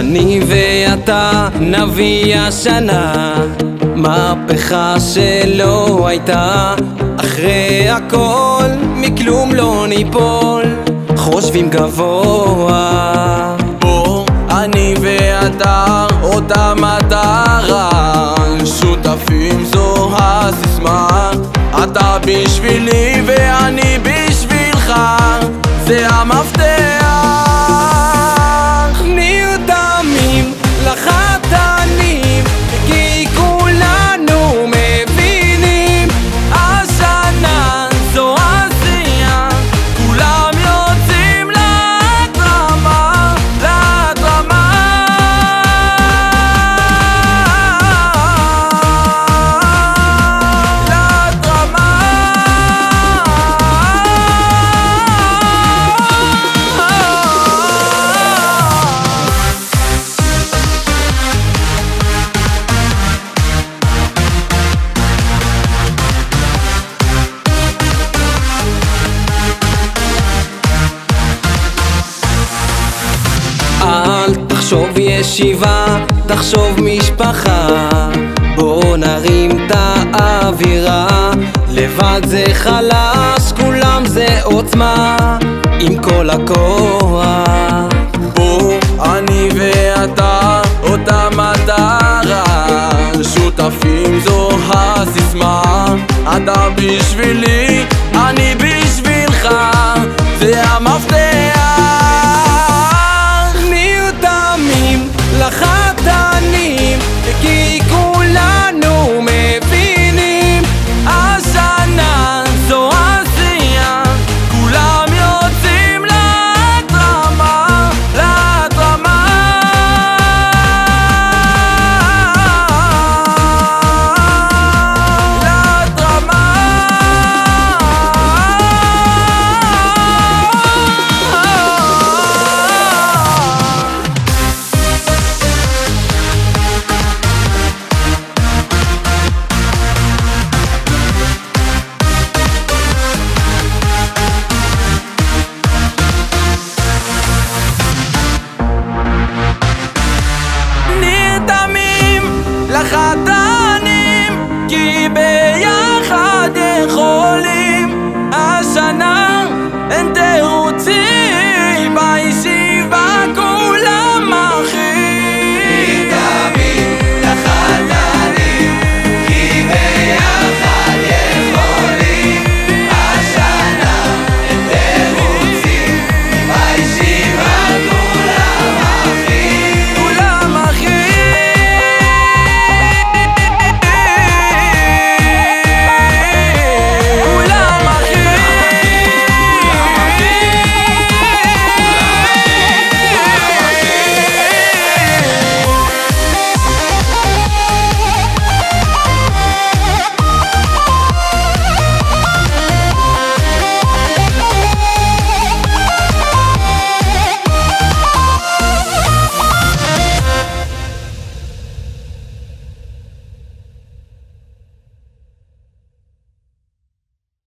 אני ואתה נביא השנה מהפכה שלא הייתה. אחרי הכל מכלום לא ניפול חושבים גבוה. בוא, אני ואתה אותה מטרה שותפים זו הסיסמה. אתה בשבילי ואני בשבילך זה המפתח תחשוב ישיבה, תחשוב משפחה. בוא נרים את האווירה. לבד זה חלש, כולם זה עוצמה. עם כל הכוח. בוא, אני ואתה אותה מטרה. שותפים זו הסיסמה. אתה בשבילי